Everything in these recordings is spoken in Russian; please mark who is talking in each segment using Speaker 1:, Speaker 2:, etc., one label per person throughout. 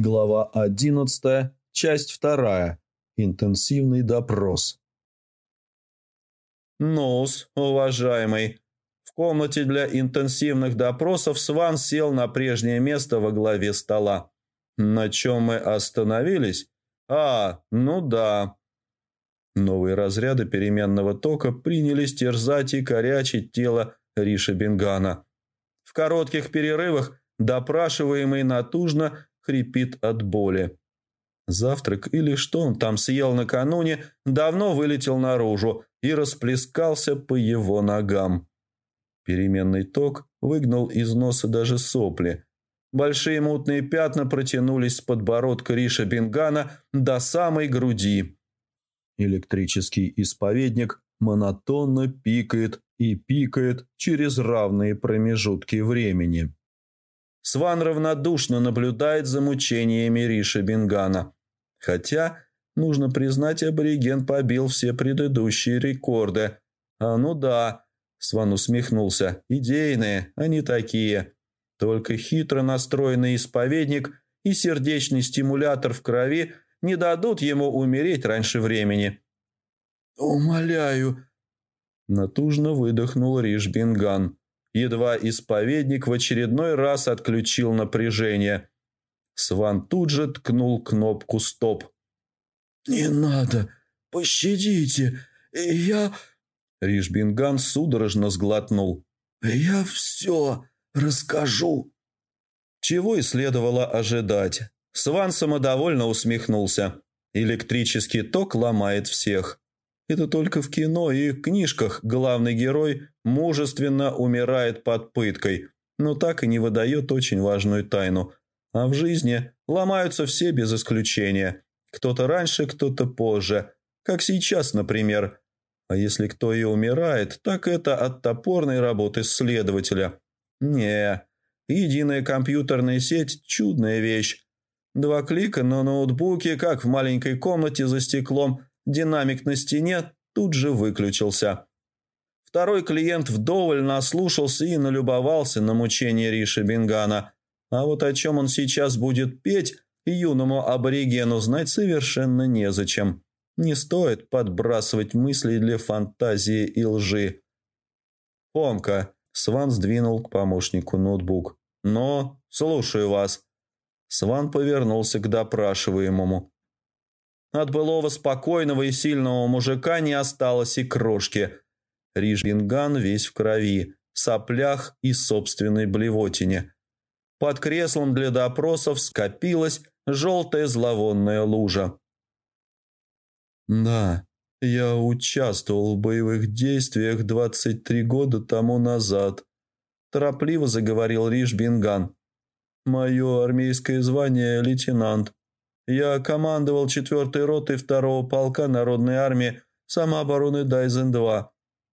Speaker 1: Глава 11, часть 2. Интенсивный допрос.
Speaker 2: Нос, уважаемый. В комнате для интенсивных допросов Сван сел на прежнее место во главе стола. На чем мы остановились? А, ну да. Новые разряды переменного тока принялись терзать и корячить тело Риша Бенгана. В коротких перерывах допрашиваемый натужно хрипит от боли. Завтрак или что он там съел накануне, давно вылетел наружу и расплескался по его ногам. Переменный ток выгнал из носа даже сопли. Большие мутные пятна протянулись с подбородка Риша Бенгана до самой груди. Электрический исповедник монотонно пикает и пикает через равные промежутки времени. Сван равнодушно наблюдает за мучениями Риша Бингана. Хотя, нужно признать, абориген побил все предыдущие рекорды. А ну да, Сван усмехнулся, идейные, они такие. Только хитро настроенный исповедник и сердечный стимулятор в крови не дадут ему умереть раньше времени.
Speaker 3: «Умоляю!»
Speaker 2: Натужно выдохнул Риш Бинган. Едва исповедник в очередной раз отключил напряжение. Сван тут же ткнул кнопку «Стоп».
Speaker 3: «Не надо! Пощадите! Я...»
Speaker 2: Ришбинган судорожно сглотнул.
Speaker 3: «Я все расскажу!»
Speaker 2: Чего и следовало ожидать. Сван самодовольно усмехнулся. Электрический ток ломает всех. Это только в кино и книжках главный герой мужественно умирает под пыткой, но так и не выдает очень важную тайну. А в жизни ломаются все без исключения. Кто-то раньше, кто-то позже. Как сейчас, например. А если кто и умирает, так это от топорной работы следователя. Не, единая компьютерная сеть – чудная вещь. Два клика на ноутбуке, как в маленькой комнате за стеклом – Динамик на стене тут же выключился. Второй клиент вдоволь наслушался и налюбовался на мучение Риши Бингана. А вот о чем он сейчас будет петь, юному аборигену знать совершенно незачем. Не стоит подбрасывать мысли для фантазии и лжи. «Помка», — Сван сдвинул к помощнику ноутбук. «Но, слушаю вас». Сван повернулся к допрашиваемому. От былого спокойного и сильного мужика не осталось и крошки. Рижбинган весь в крови, соплях и собственной блевотине. Под креслом для допросов скопилась желтая зловонная лужа.
Speaker 1: «Да, я участвовал в боевых действиях 23 года тому назад», – торопливо заговорил Рижбинган. «Мое армейское звание – лейтенант. Я командовал 4-й ротой 2-го полка Народной армии самообороны Дайзен-2.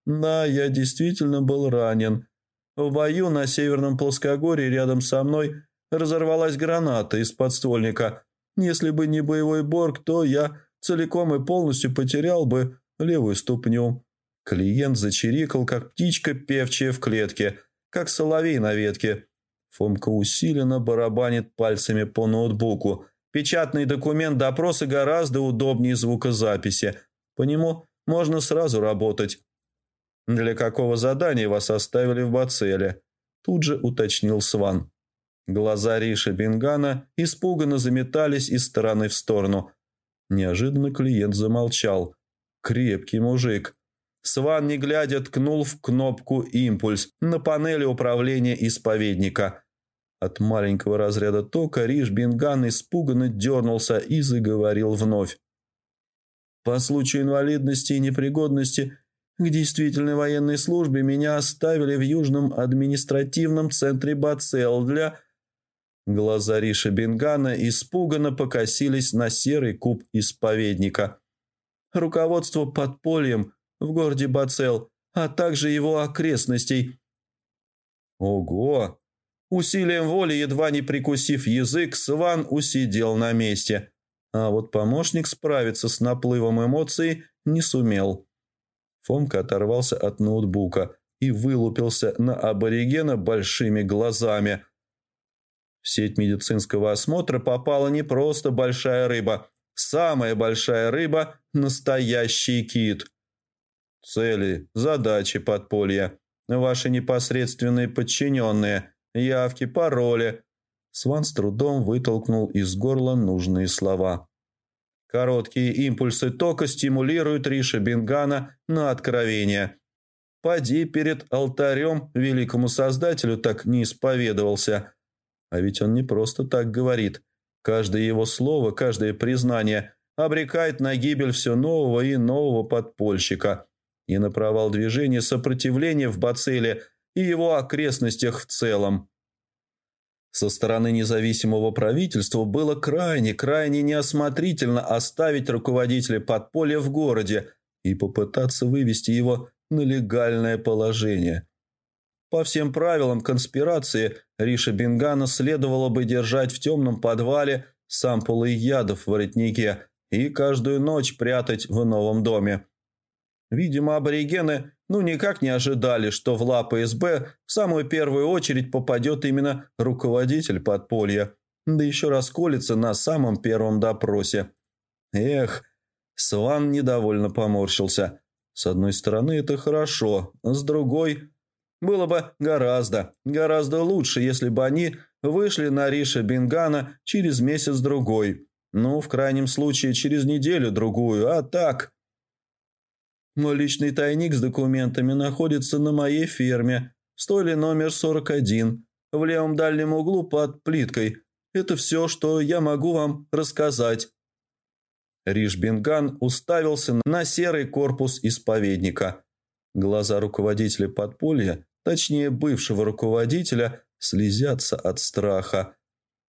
Speaker 1: Да, я действительно был ранен. В бою на Северном плоскогорье рядом со мной разорвалась граната из подствольника. Если бы не боевой борг, то я целиком и полностью потерял бы левую ступню. Клиент зачирикал, как птичка, певчая в клетке, как соловей на ветке. Фомка усиленно барабанит пальцами по ноутбуку – Печатный документ допроса гораздо удобнее звукозаписи. По нему можно сразу работать. «Для какого задания вас оставили в Бацеле?» Тут же уточнил Сван. Глаза Риша Бингана испуганно заметались из стороны в сторону. Неожиданно клиент замолчал. Крепкий мужик. Сван, не глядя, ткнул в кнопку «Импульс» на панели управления исповедника – от маленького разряда тока Риш Бинган испуганно дернулся и заговорил вновь. По случаю инвалидности и непригодности к действительной военной службе меня оставили в Южном административном центре Бацел для... Глаза Риша Бингана испуганно покосились на серый куб исповедника. Руководство подпольем в городе Бацел, а также его окрестностей. Ого! Усилием воли, едва не прикусив язык, Сван усидел на месте. А вот помощник справиться с наплывом эмоций не сумел. Фомка оторвался от ноутбука и вылупился на аборигена большими глазами.
Speaker 2: В сеть медицинского осмотра попала не просто большая рыба. Самая большая рыба – настоящий кит. Цели, задачи подполья, ваши непосредственные подчиненные, явки, пароли. Сван с трудом вытолкнул из горла нужные слова. Короткие импульсы тока стимулируют Риша Бингана на откровение. Поди перед алтарем великому создателю так не исповедовался. А ведь он не просто так говорит. Каждое его слово, каждое признание обрекает на гибель все нового и нового подпольщика и на провал движения сопротивления в Бацеле и его окрестностях в целом. Со стороны независимого правительства было крайне, крайне неосмотрительно оставить руководителя подполья в городе и попытаться вывести его на легальное положение. По всем правилам конспирации Риша Бингана следовало бы держать в темном подвале сампулы ядов в воротнике и каждую ночь прятать в новом доме. Видимо, аборигены ну никак не ожидали, что в лапы СБ в самую первую очередь попадет именно руководитель подполья, да еще расколется на самом первом допросе. Эх, Сван недовольно поморщился. С одной стороны, это хорошо, с другой... Было бы гораздо, гораздо лучше, если бы они вышли на Риша Бингана через месяц-другой. Ну, в крайнем случае, через неделю-другую, а так... Мой личный тайник с документами находится на моей ферме, стойле номер 41, в левом дальнем углу под плиткой. Это все, что я могу вам рассказать. Ришбинган уставился на серый корпус исповедника. Глаза руководителя подполья, точнее бывшего руководителя, слезятся от страха.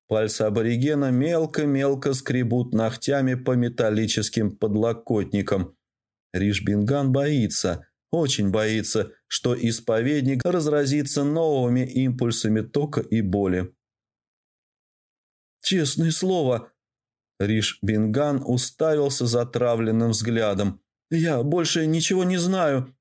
Speaker 2: Пальцы аборигена мелко-мелко скребут ногтями по металлическим подлокотникам. Ришбинган боится, очень боится, что исповедник разразится новыми импульсами тока и боли. «Честное слово!» Риш Бинган уставился затравленным взглядом. «Я больше ничего не знаю».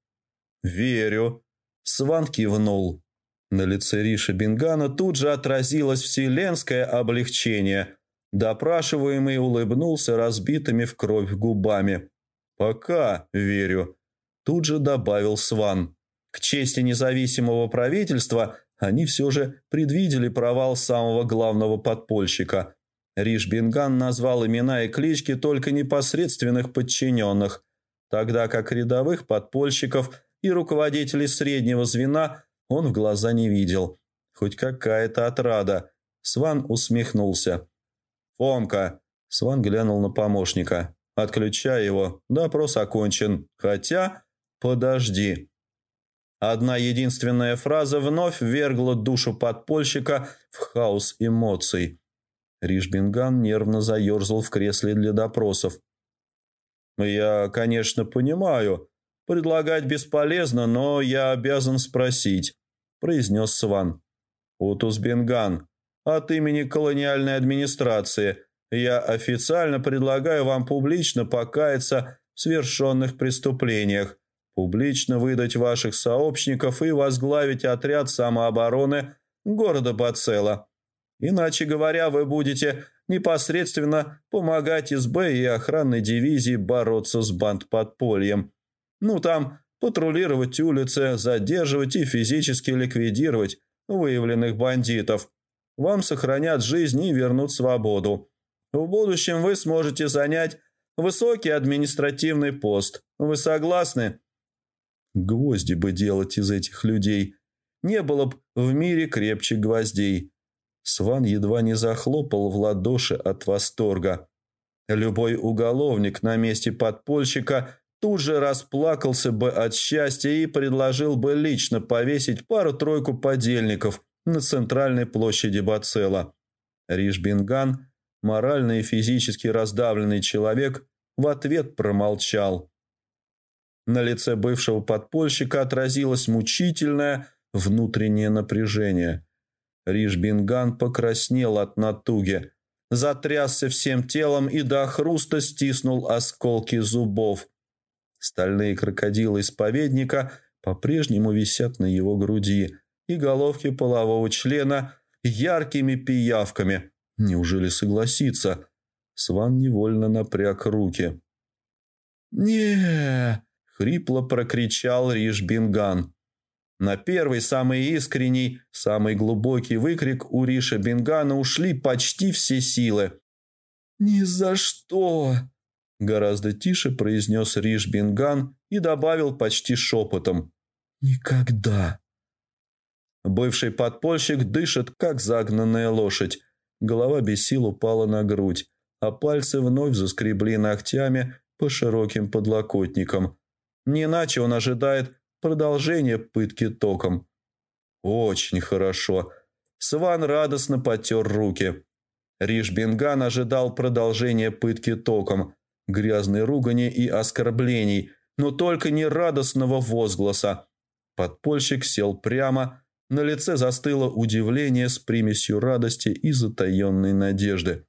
Speaker 2: «Верю», — Сван кивнул. На лице Риша Бингана тут же отразилось вселенское облегчение. Допрашиваемый улыбнулся разбитыми в кровь губами. «Пока верю», – тут же добавил Сван. К чести независимого правительства они все же предвидели провал самого главного подпольщика. Риш Бинган назвал имена и клички только непосредственных подчиненных, тогда как рядовых подпольщиков и руководителей среднего звена он в глаза не видел. Хоть какая-то отрада. Сван усмехнулся. «Фомка!» Сван глянул на помощника. Отключай его. Допрос окончен. Хотя... Подожди. Одна единственная фраза вновь вергла душу подпольщика в хаос эмоций. Ришбинган нервно заерзал в кресле для допросов. «Я, конечно, понимаю. Предлагать бесполезно, но я обязан спросить», – произнес Сван. «Утус Бенган, от имени колониальной администрации – я официально предлагаю вам публично покаяться в совершенных преступлениях, публично выдать ваших сообщников и возглавить отряд самообороны города Бацела. Иначе говоря, вы будете непосредственно помогать СБ и охранной дивизии бороться с бандподпольем. Ну, там патрулировать улицы, задерживать и физически ликвидировать выявленных бандитов. Вам сохранят жизнь и вернут свободу. В будущем вы сможете занять высокий административный пост. Вы согласны? Гвозди бы делать из этих людей. Не было бы в мире крепче гвоздей. Сван едва не захлопал в ладоши от восторга. Любой уголовник на месте подпольщика тут же расплакался бы от счастья и предложил бы лично повесить пару-тройку подельников на центральной площади Бацела. Ришбинган морально и физически раздавленный человек в ответ промолчал. На лице бывшего подпольщика отразилось мучительное внутреннее напряжение. Ришбинган покраснел от натуги, затрясся всем телом и до хруста стиснул осколки зубов. Стальные крокодилы исповедника по-прежнему висят на его груди, и головки полового члена яркими пиявками. Неужели согласится? Сван невольно напряг руки.
Speaker 1: не
Speaker 2: хрипло прокричал Риш Бинган. На первый, самый искренний, самый глубокий выкрик у Риша Бингана ушли почти все силы.
Speaker 1: «Ни за что!»
Speaker 2: Гораздо тише произнес Риш Бинган и добавил почти шепотом.
Speaker 1: «Никогда!»
Speaker 2: Бывший подпольщик дышит, как загнанная лошадь. Голова без сил упала на грудь, а пальцы вновь заскребли ногтями по широким подлокотникам. Не иначе он ожидает продолжения пытки током. Очень хорошо. Сван радостно потер руки. Риш Бинган ожидал продолжения пытки током, грязной ругани и оскорблений, но только не радостного возгласа. Подпольщик сел прямо, на лице застыло удивление с примесью радости и затаенной надежды.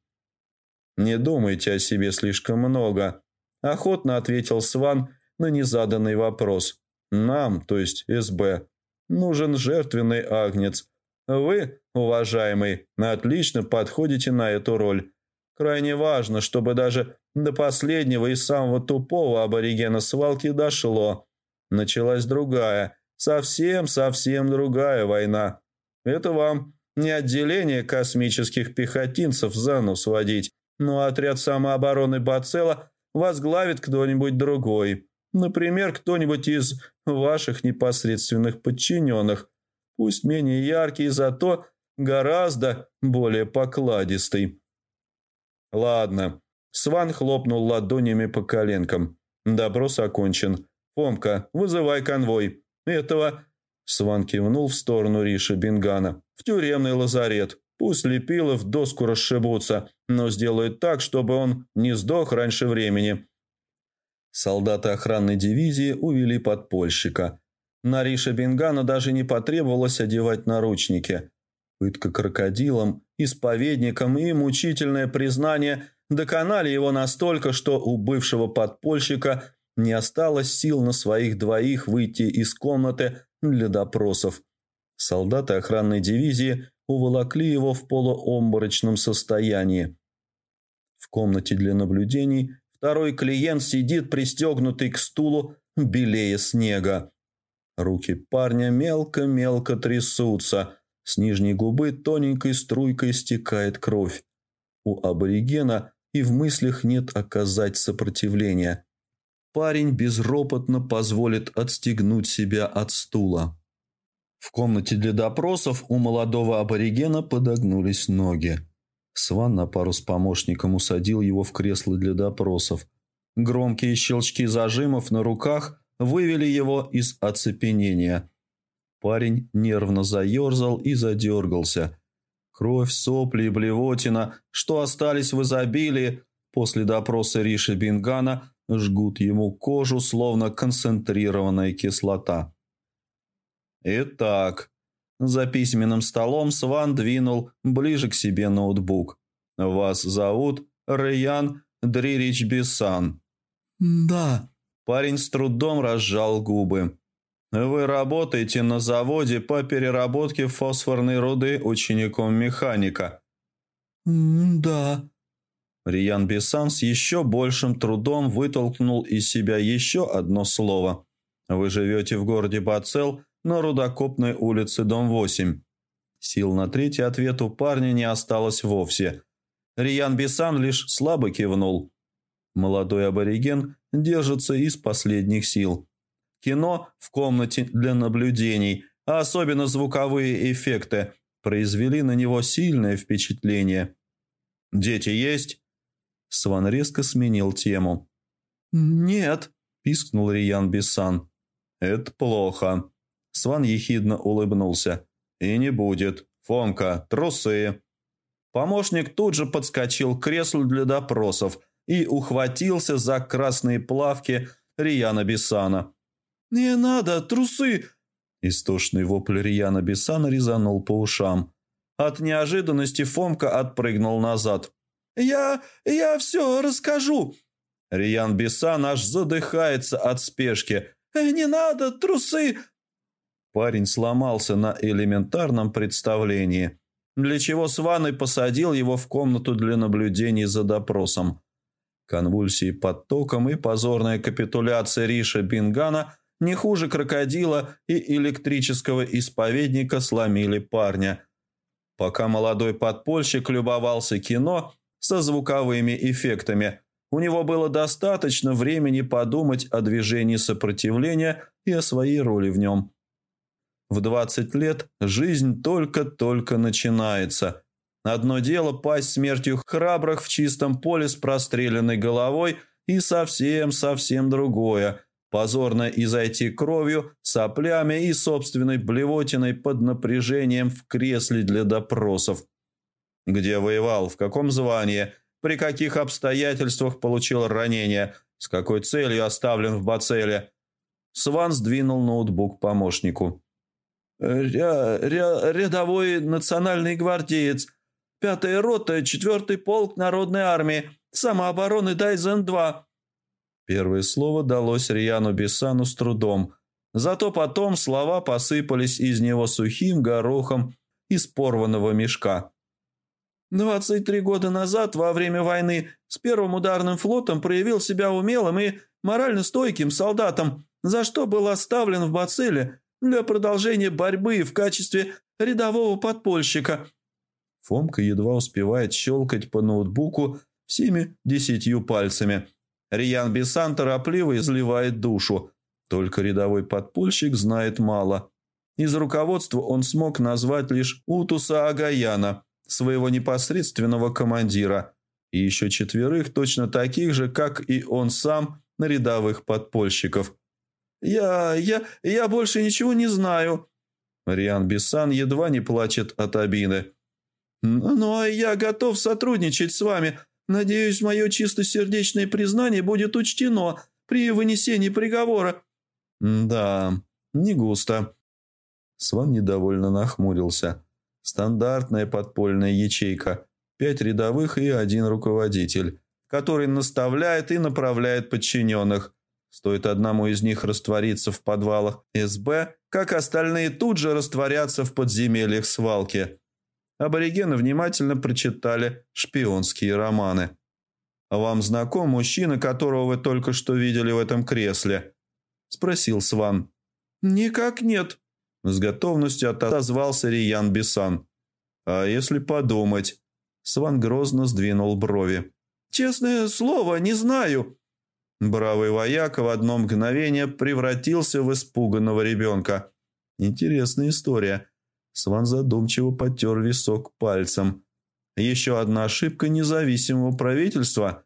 Speaker 2: «Не думайте о себе слишком много», – охотно ответил Сван на незаданный вопрос. «Нам, то есть СБ, нужен жертвенный агнец. Вы, уважаемый, отлично подходите на эту роль. Крайне важно, чтобы даже до последнего и самого тупого аборигена свалки дошло. Началась другая, совсем-совсем другая война. Это вам не отделение космических пехотинцев за нос водить, но отряд самообороны Бацела возглавит кто-нибудь другой. Например, кто-нибудь из ваших непосредственных подчиненных. Пусть менее яркий, зато гораздо более покладистый. «Ладно». Сван хлопнул ладонями по коленкам. «Допрос окончен. Фомка, вызывай конвой. Этого...» Сван кивнул в сторону Риша Бингана. «В тюремный лазарет. Пусть Лепилов доску расшибутся, но сделают так, чтобы он не сдох раньше времени». Солдаты охранной дивизии увели подпольщика. На Риша Бингана даже не потребовалось одевать наручники. Пытка крокодилом, исповедником и мучительное признание доконали его настолько, что у бывшего подпольщика не осталось сил на своих двоих выйти из комнаты для допросов. Солдаты охранной дивизии уволокли его в полуомборочном состоянии. В комнате для наблюдений второй клиент сидит пристегнутый к стулу белее снега. Руки парня мелко-мелко трясутся, с нижней губы тоненькой струйкой стекает кровь. У аборигена и в мыслях нет оказать сопротивления. Парень безропотно позволит отстегнуть себя от стула. В комнате для допросов у молодого аборигена подогнулись ноги. Сван на пару с помощником усадил его в кресло для допросов. Громкие щелчки зажимов на руках вывели его из оцепенения – Парень нервно заерзал и задергался. Кровь, сопли и блевотина, что остались в изобилии после допроса Риши Бингана, жгут ему кожу, словно концентрированная кислота. Итак, за письменным столом Сван двинул ближе к себе ноутбук. «Вас зовут Раян Дририч Бисан?»
Speaker 1: «Да».
Speaker 2: Парень с трудом разжал губы. Вы работаете на заводе по переработке фосфорной руды учеником механика.
Speaker 1: «Да».
Speaker 2: Риян Бессан с еще большим трудом вытолкнул из себя еще одно слово. «Вы живете в городе Бацел на Рудокопной улице, дом 8». Сил на третий ответ у парня не осталось вовсе. Риян Бессан лишь слабо кивнул. Молодой абориген держится из последних сил. Кино в комнате для наблюдений, а особенно звуковые эффекты, произвели на него сильное впечатление. «Дети есть?» Сван резко сменил тему.
Speaker 1: «Нет», –
Speaker 2: пискнул Риян Биссан. «Это плохо». Сван ехидно улыбнулся. «И не будет. Фомка, трусы». Помощник тут же подскочил к креслу для допросов и ухватился за красные плавки Рияна Бисана.
Speaker 1: «Не надо, трусы!»
Speaker 2: Истошный вопль Рияна Бесана резанул по ушам. От неожиданности Фомка отпрыгнул назад.
Speaker 1: «Я... я все расскажу!»
Speaker 2: Риян Бесан аж задыхается от спешки.
Speaker 1: «Э, «Не надо, трусы!»
Speaker 2: Парень сломался на элементарном представлении. для чего Сван и посадил его в комнату для наблюдений за допросом. Конвульсии под током и позорная капитуляция Риша Бингана не хуже крокодила и электрического исповедника сломили парня. Пока молодой подпольщик любовался кино со звуковыми эффектами, у него было достаточно времени подумать о движении сопротивления и о своей роли в нем. В 20 лет жизнь только-только начинается. Одно дело пасть смертью храбрых в чистом поле с простреленной головой и совсем-совсем другое – позорно изойти кровью, соплями и собственной блевотиной под напряжением в кресле для допросов. Где воевал, в каком звании, при каких обстоятельствах получил ранение, с какой целью оставлен в бацеле. Сван сдвинул ноутбук помощнику.
Speaker 1: «Ря ря «Рядовой национальный гвардеец, пятая рота, четвертый полк народной армии, самообороны Дайзен-2».
Speaker 2: Первое слово далось Рьяну Бесану с трудом, зато потом слова посыпались из него сухим горохом из порванного мешка.
Speaker 1: «Двадцать три года назад, во время войны, с первым ударным флотом проявил себя умелым и морально стойким солдатом, за что был оставлен в Бацеле для продолжения борьбы в качестве рядового подпольщика».
Speaker 2: Фомка едва успевает щелкать по ноутбуку всеми десятью пальцами. Риян Бисан торопливо изливает душу. Только рядовой подпольщик знает мало. Из руководства он смог назвать лишь Утуса Агаяна, своего непосредственного командира, и еще четверых точно таких же, как и он сам, на рядовых подпольщиков –
Speaker 1: «Я... я... я больше ничего не знаю».
Speaker 2: Риан Бисан едва не плачет от обиды.
Speaker 1: «Но я готов сотрудничать с вами. Надеюсь, мое чистосердечное признание будет учтено при вынесении приговора».
Speaker 2: «Да, не густо». Сван недовольно нахмурился. «Стандартная подпольная ячейка. Пять рядовых и один руководитель, который наставляет и направляет подчиненных. Стоит одному из них раствориться в подвалах СБ, как остальные тут же растворятся в подземельях свалки. Аборигены внимательно прочитали шпионские романы. «Вам знаком мужчина, которого вы только что видели в этом кресле?» – спросил Сван.
Speaker 1: «Никак нет», –
Speaker 2: с готовностью отозвался Риян Бисан. «А если подумать?» Сван грозно сдвинул брови.
Speaker 1: «Честное слово, не знаю»,
Speaker 2: Бравый вояка в одно мгновение превратился в испуганного ребенка. Интересная история. Сван задумчиво потер висок пальцем. Еще одна ошибка независимого правительства.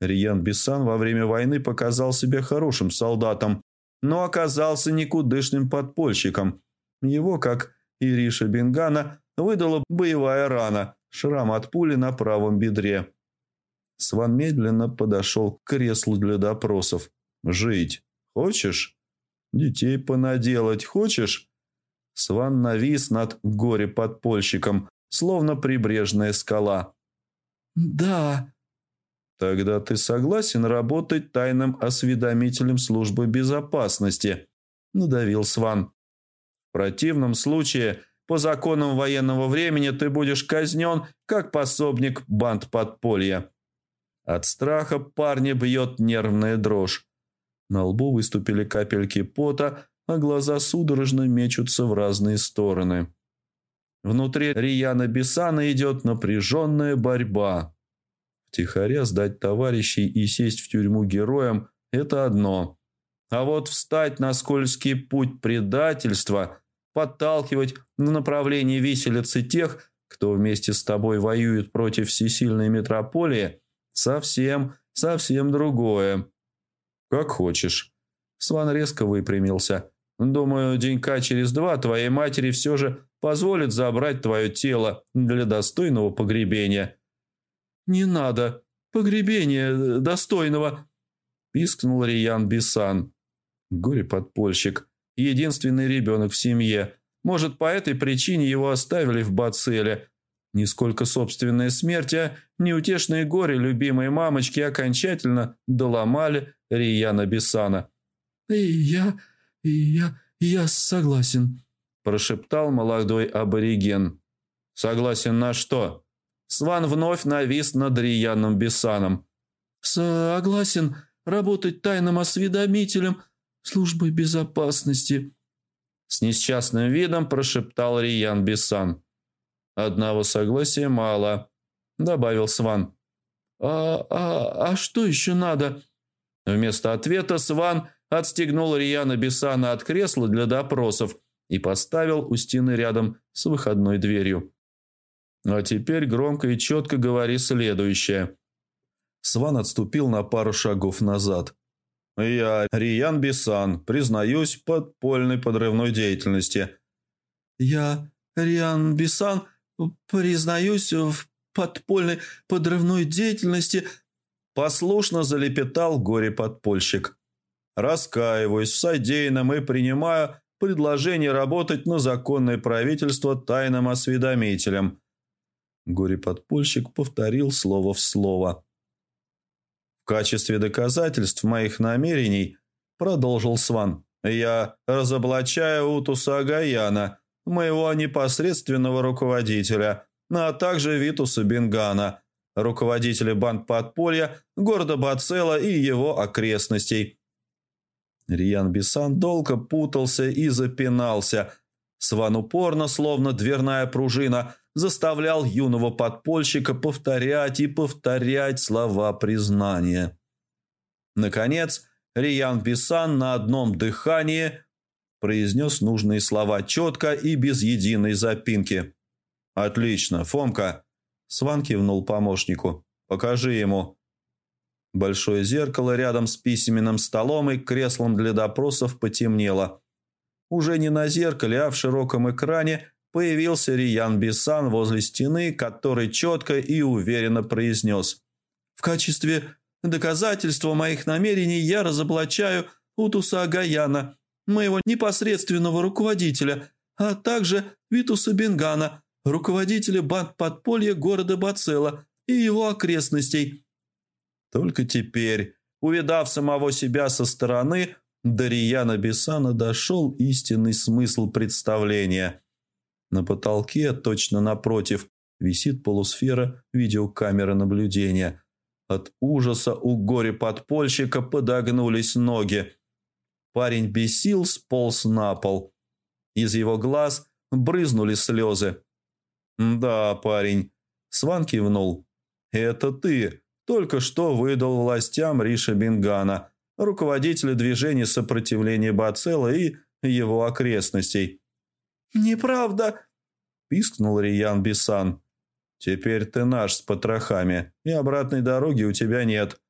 Speaker 2: Риан Бисан во время войны показал себя хорошим солдатом, но оказался никудышным подпольщиком. Его, как и Риша Бенгана, выдала боевая рана, шрам от пули на правом бедре. Сван медленно подошел к креслу для допросов. «Жить хочешь? Детей понаделать хочешь?» Сван навис над горе-подпольщиком, словно прибрежная скала.
Speaker 1: «Да».
Speaker 2: «Тогда ты согласен работать тайным осведомителем службы безопасности?» – надавил Сван. «В противном случае, по законам военного времени, ты будешь казнен как пособник банд подполья». От страха парня бьет нервная дрожь. На лбу выступили капельки пота, а глаза судорожно мечутся в разные стороны. Внутри Рияна Бесана идет напряженная борьба. Втихаря сдать товарищей и сесть в тюрьму героям – это одно. А вот встать на скользкий путь предательства, подталкивать в направлении виселицы тех, кто вместе с тобой воюет против всесильной метрополии – Совсем, совсем другое. Как хочешь. Сван резко выпрямился. Думаю, денька через два твоей матери все же позволит забрать твое тело для достойного погребения.
Speaker 1: Не надо. Погребения достойного.
Speaker 2: Пискнул Риян Бисан. Горе-подпольщик. Единственный ребенок в семье. Может, по этой причине его оставили в Бацеле, не сколько собственная смерть, а неутешные горе любимой мамочки окончательно доломали Рияна Бесана.
Speaker 1: «И я... и я... я согласен», –
Speaker 2: прошептал молодой абориген. Согласен на что? Сван вновь навис над Рияном Бесаном.
Speaker 1: Согласен работать тайным осведомителем службы безопасности.
Speaker 2: С несчастным видом прошептал Риян Бесан. «Одного согласия мало», — добавил Сван.
Speaker 1: «А, а, а что еще надо?»
Speaker 2: Вместо ответа Сван отстегнул Рияна Бесана от кресла для допросов и поставил у стены рядом с выходной дверью. «А теперь громко и четко говори следующее». Сван отступил на пару шагов назад. «Я, Риян Бисан, признаюсь подпольной подрывной деятельности».
Speaker 1: «Я, Риан Бисан, признаюсь в подпольной подрывной деятельности»,
Speaker 2: послушно залепетал горе-подпольщик. «Раскаиваюсь в содеянном и принимаю предложение работать на законное правительство тайным осведомителем». Горе-подпольщик повторил слово в слово. Качестве доказательств моих намерений, продолжил Сван, я разоблачаю Утуса Агаяна, моего непосредственного руководителя, а также Витуса Бенгана, руководителя банд подполья, города Бацела и его окрестностей. Риан Бисан долго путался и запинался. Сван упорно, словно дверная пружина, заставлял юного подпольщика повторять и повторять слова признания. Наконец, Риян Бисан на одном дыхании произнес нужные слова четко и без единой запинки. «Отлично, Фомка!» Сван кивнул помощнику. «Покажи ему». Большое зеркало рядом с письменным столом и креслом для допросов потемнело. Уже не на зеркале, а в широком экране появился Риян Бисан возле стены, который четко и уверенно произнес. «В качестве доказательства моих намерений я разоблачаю Утуса Агаяна, моего непосредственного руководителя, а также Витуса Бенгана, руководителя банд подполья города Бацела и его окрестностей». Только теперь, увидав самого себя со стороны, до Рияна Бисана дошел истинный смысл представления – на потолке, точно напротив, висит полусфера видеокамеры наблюдения. От ужаса у горе-подпольщика подогнулись ноги. Парень без сил сполз на пол. Из его глаз брызнули слезы. «Да, парень», — Сван кивнул. «Это ты только что выдал властям Риша Бингана, руководителя движения сопротивления Бацела и его окрестностей».
Speaker 1: «Неправда!»
Speaker 2: – пискнул Риян Бисан. «Теперь ты наш с потрохами, и обратной дороги у тебя нет.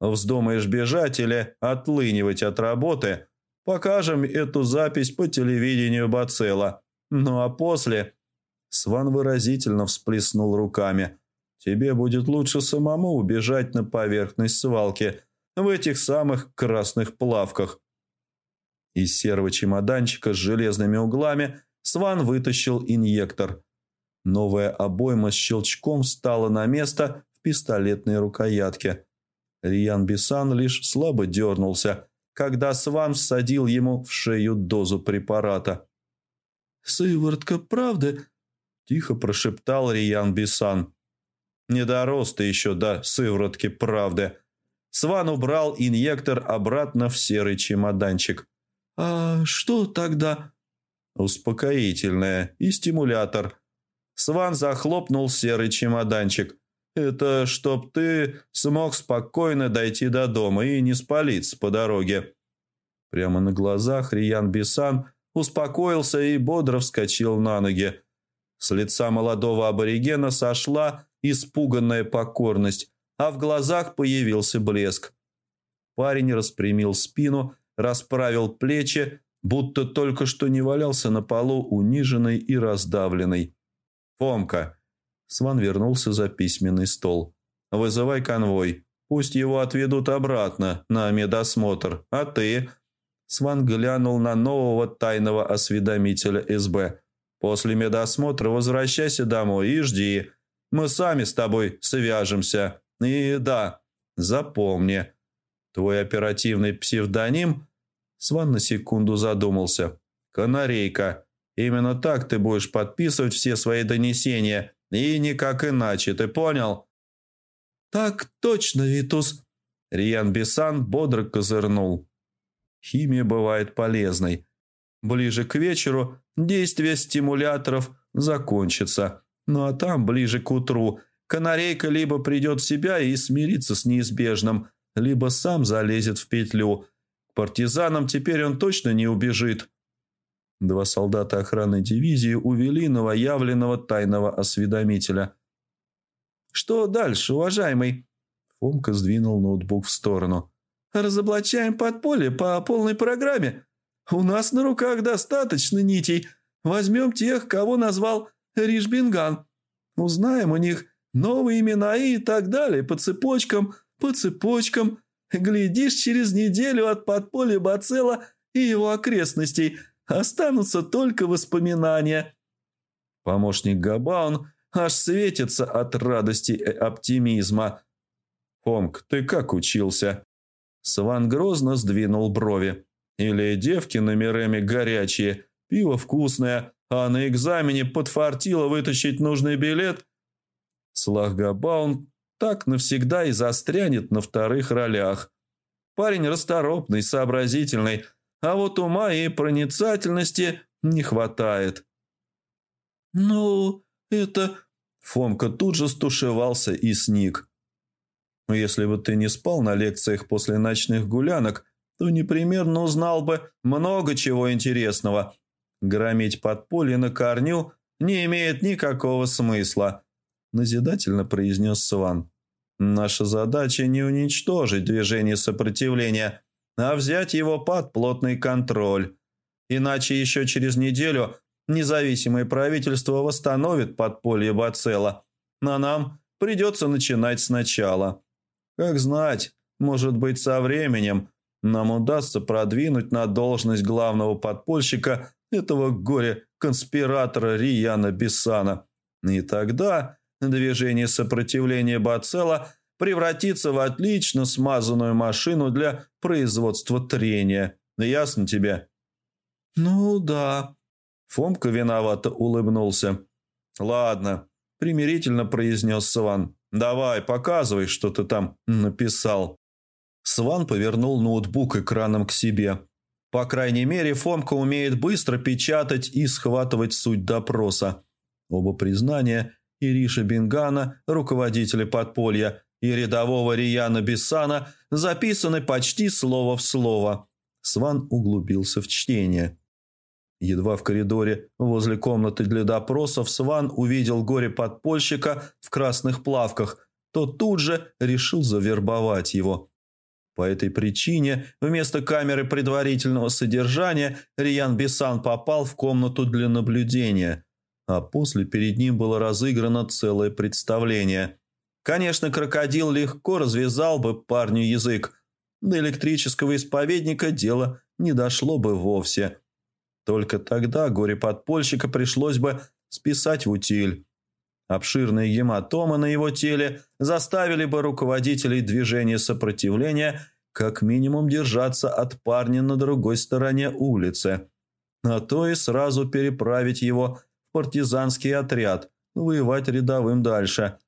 Speaker 2: Вздумаешь бежать или отлынивать от работы, покажем эту запись по телевидению Бацела. Ну а после...» Сван выразительно всплеснул руками. «Тебе будет лучше самому убежать на поверхность свалки в этих самых красных плавках». Из серого чемоданчика с железными углами – Сван вытащил инъектор. Новая обойма с щелчком встала на место в пистолетной рукоятке. Риан Бисан лишь слабо дернулся, когда Сван всадил ему в шею дозу препарата.
Speaker 1: «Сыворотка правды?» – тихо прошептал Риан Бисан.
Speaker 2: «Не дорос ты еще до сыворотки правды». Сван убрал инъектор обратно в серый чемоданчик.
Speaker 1: «А что тогда?»
Speaker 2: Успокоительное и стимулятор. Сван захлопнул серый чемоданчик. Это чтоб ты смог спокойно дойти до дома и не спалиться по дороге. Прямо на глазах Риян Бисан успокоился и бодро вскочил на ноги. С лица молодого аборигена сошла испуганная покорность, а в глазах появился блеск. Парень распрямил спину, расправил плечи будто только что не валялся на полу униженный и раздавленный. «Фомка!» Сван вернулся за письменный стол. «Вызывай конвой. Пусть его отведут обратно на медосмотр. А ты...» Сван глянул на нового тайного осведомителя СБ. «После медосмотра возвращайся домой и жди. Мы сами с тобой свяжемся. И да, запомни, твой оперативный псевдоним – Сван на секунду задумался. «Канарейка. Именно так ты будешь подписывать все свои донесения, и никак иначе, ты понял?»
Speaker 1: «Так точно, Витус!»
Speaker 2: Риан Бисан бодро козырнул. Химия бывает полезной. Ближе к вечеру действие стимуляторов закончится. Ну а там, ближе к утру, канарейка либо придет в себя и смирится с неизбежным, либо сам залезет в петлю. Партизанам теперь он точно не убежит. Два солдата охраны дивизии увели новоявленного тайного осведомителя.
Speaker 1: «Что дальше, уважаемый?»
Speaker 2: Фомка сдвинул ноутбук в сторону.
Speaker 1: «Разоблачаем подполье по полной программе. У нас на руках достаточно нитей. Возьмем тех, кого назвал Ришбинган. Узнаем у них новые имена и так далее по цепочкам, по цепочкам. Глядишь, через неделю от подполья Бацела и его окрестностей останутся только воспоминания».
Speaker 2: Помощник Габаун аж светится от радости и оптимизма. «Фомк, ты как учился?» Сван грозно сдвинул брови. «Или девки на Миреме горячие, пиво вкусное, а на экзамене подфартило вытащить нужный билет?» Слах Габаун так навсегда и застрянет на вторых ролях. Парень расторопный, сообразительный, а вот ума и проницательности не хватает.
Speaker 1: «Ну, это...»
Speaker 2: Фомка тут же стушевался и сник. «Если бы ты не спал на лекциях после ночных гулянок, то непременно узнал бы много чего интересного. Громить подполье на корню не имеет никакого смысла», – назидательно произнес Сван. «Наша задача не уничтожить движение сопротивления, а взять его под плотный контроль. Иначе еще через неделю независимое правительство восстановит подполье Бацела, а нам придется начинать сначала. Как знать, может быть, со временем нам удастся продвинуть на должность главного подпольщика этого горе-конспиратора Рияна Бессана. И тогда движение сопротивления Бацела превратится в отлично смазанную машину для производства трения. Ясно тебе?
Speaker 1: Ну да.
Speaker 2: Фомка виновато улыбнулся. Ладно, примирительно произнес Сван. Давай, показывай, что ты там написал. Сван повернул ноутбук экраном к себе. По крайней мере, Фомка умеет быстро печатать и схватывать суть допроса. Оба признания Ириша Бингана, руководителя подполья, и рядового Рияна Бессана записаны почти слово в слово. Сван углубился в чтение. Едва в коридоре возле комнаты для допросов Сван увидел горе-подпольщика в красных плавках, то тут же решил завербовать его. По этой причине вместо камеры предварительного содержания Риян Бесан попал в комнату для наблюдения, а после перед ним было разыграно целое представление. Конечно, крокодил легко развязал бы парню язык, до электрического исповедника дело не дошло бы вовсе. Только тогда горе-подпольщика пришлось бы списать в утиль. Обширные гематомы на его теле заставили бы руководителей движения сопротивления как минимум держаться от парня на другой стороне улицы, а то и сразу переправить его партизанский отряд, воевать рядовым дальше.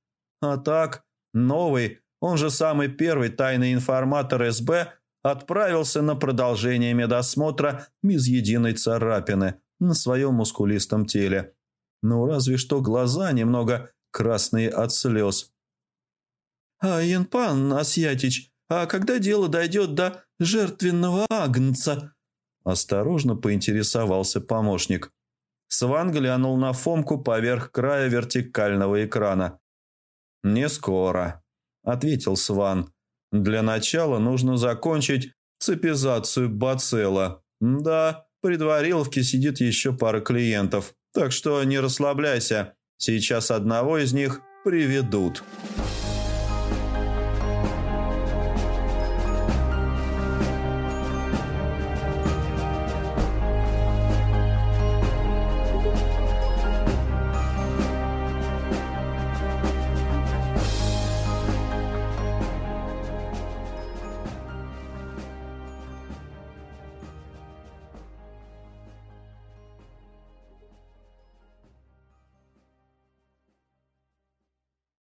Speaker 2: А так, новый, он же самый первый тайный информатор СБ, отправился на продолжение медосмотра без единой царапины на своем мускулистом теле. Ну, разве что глаза немного красные от слез.
Speaker 1: «А, Янпан Асьятич, а когда дело дойдет до жертвенного агнца?»
Speaker 2: Осторожно поинтересовался помощник. Сван глянул на Фомку поверх края вертикального экрана. «Не скоро», – ответил Сван. «Для начала нужно закончить цепизацию бацилла. Да, при двориловке сидит еще пара клиентов, так что не расслабляйся. Сейчас одного из них приведут».